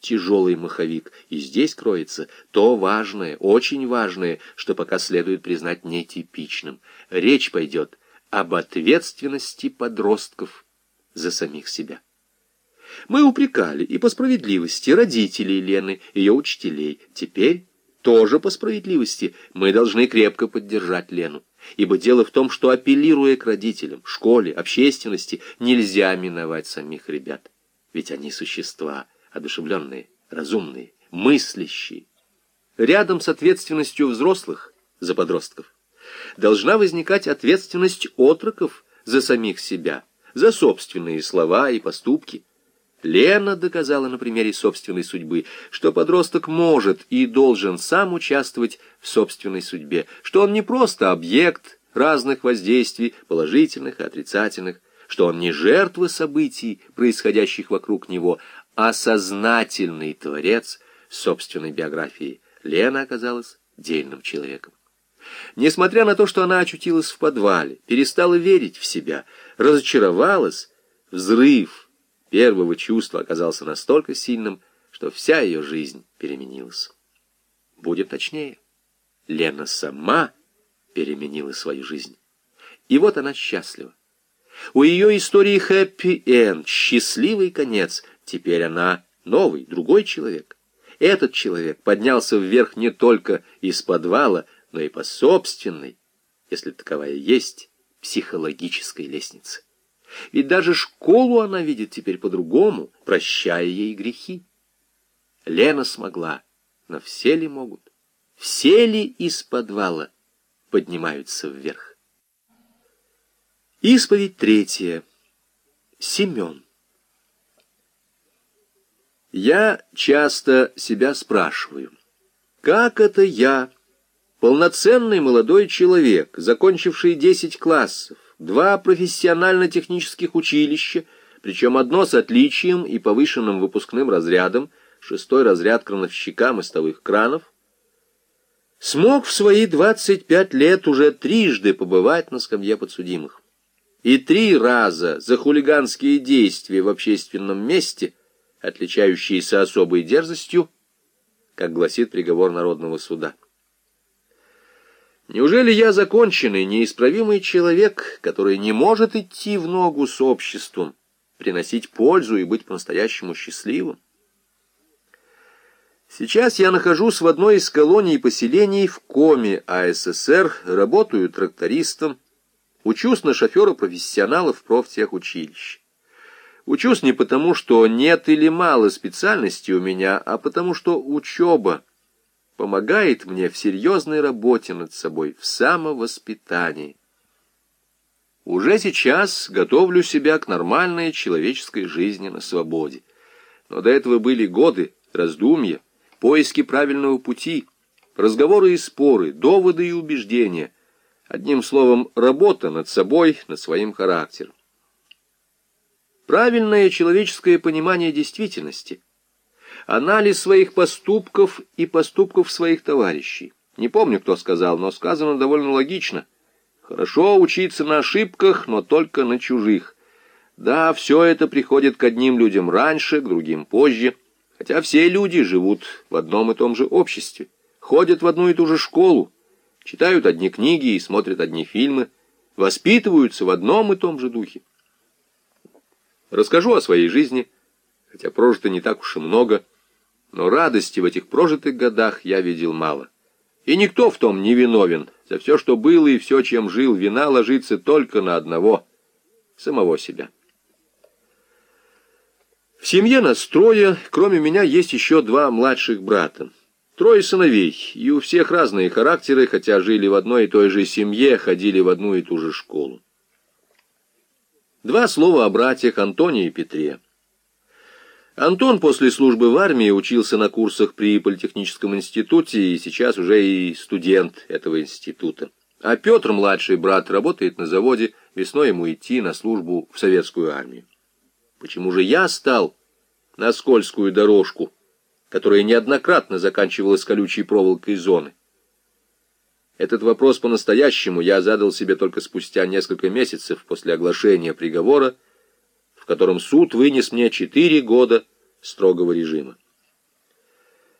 тяжелый маховик, и здесь кроется то важное, очень важное, что пока следует признать нетипичным. Речь пойдет об ответственности подростков за самих себя. Мы упрекали и по справедливости родителей Лены, ее учителей. Теперь тоже по справедливости мы должны крепко поддержать Лену. Ибо дело в том, что апеллируя к родителям, школе, общественности, нельзя миновать самих ребят. Ведь они существа одушевленные, разумные, мыслящие. Рядом с ответственностью взрослых за подростков должна возникать ответственность отроков за самих себя, за собственные слова и поступки. Лена доказала на примере собственной судьбы, что подросток может и должен сам участвовать в собственной судьбе, что он не просто объект разных воздействий, положительных и отрицательных, что он не жертва событий, происходящих вокруг него, а сознательный творец собственной биографии. Лена оказалась дельным человеком. Несмотря на то, что она очутилась в подвале, перестала верить в себя, разочаровалась, взрыв первого чувства оказался настолько сильным, что вся ее жизнь переменилась. Будет точнее, Лена сама переменила свою жизнь. И вот она счастлива. У ее истории хэппи-энд, счастливый конец. Теперь она новый, другой человек. Этот человек поднялся вверх не только из подвала, но и по собственной, если таковая есть, психологической лестнице. Ведь даже школу она видит теперь по-другому, прощая ей грехи. Лена смогла, но все ли могут? Все ли из подвала поднимаются вверх? Исповедь третья. Семен. Я часто себя спрашиваю, как это я, полноценный молодой человек, закончивший десять классов, два профессионально-технических училища, причем одно с отличием и повышенным выпускным разрядом, шестой разряд крановщика мостовых кранов, смог в свои 25 лет уже трижды побывать на скамье подсудимых. И три раза за хулиганские действия в общественном месте, отличающиеся особой дерзостью, как гласит приговор Народного суда. Неужели я законченный, неисправимый человек, который не может идти в ногу с обществом, приносить пользу и быть по-настоящему счастливым? Сейчас я нахожусь в одной из колоний и поселений в Коме АССР, работаю трактористом, учусь на шофера-профессионала в профтехучилище. Учусь не потому, что нет или мало специальности у меня, а потому что учеба — помогает мне в серьезной работе над собой, в самовоспитании. Уже сейчас готовлю себя к нормальной человеческой жизни на свободе. Но до этого были годы, раздумья, поиски правильного пути, разговоры и споры, доводы и убеждения. Одним словом, работа над собой, над своим характером. Правильное человеческое понимание действительности – анализ своих поступков и поступков своих товарищей. Не помню, кто сказал, но сказано довольно логично. Хорошо учиться на ошибках, но только на чужих. Да, все это приходит к одним людям раньше, к другим позже, хотя все люди живут в одном и том же обществе, ходят в одну и ту же школу, читают одни книги и смотрят одни фильмы, воспитываются в одном и том же духе. Расскажу о своей жизни, хотя прожито не так уж и много, но радости в этих прожитых годах я видел мало. И никто в том не виновен. За все, что было и все, чем жил, вина ложится только на одного — самого себя. В семье нас трое, кроме меня есть еще два младших брата. Трое сыновей, и у всех разные характеры, хотя жили в одной и той же семье, ходили в одну и ту же школу. Два слова о братьях Антоне и Петре. Антон после службы в армии учился на курсах при Политехническом институте и сейчас уже и студент этого института. А Петр, младший брат, работает на заводе, весной ему идти на службу в советскую армию. Почему же я стал на скользкую дорожку, которая неоднократно заканчивалась колючей проволокой зоны? Этот вопрос по-настоящему я задал себе только спустя несколько месяцев после оглашения приговора, в котором суд вынес мне четыре года строгого режима.